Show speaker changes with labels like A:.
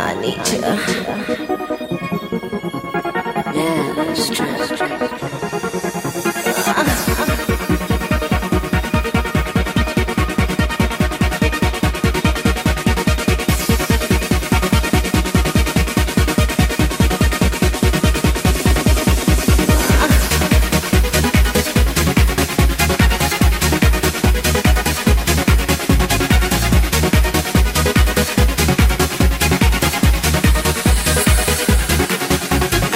A: I need you. Yeah, that's.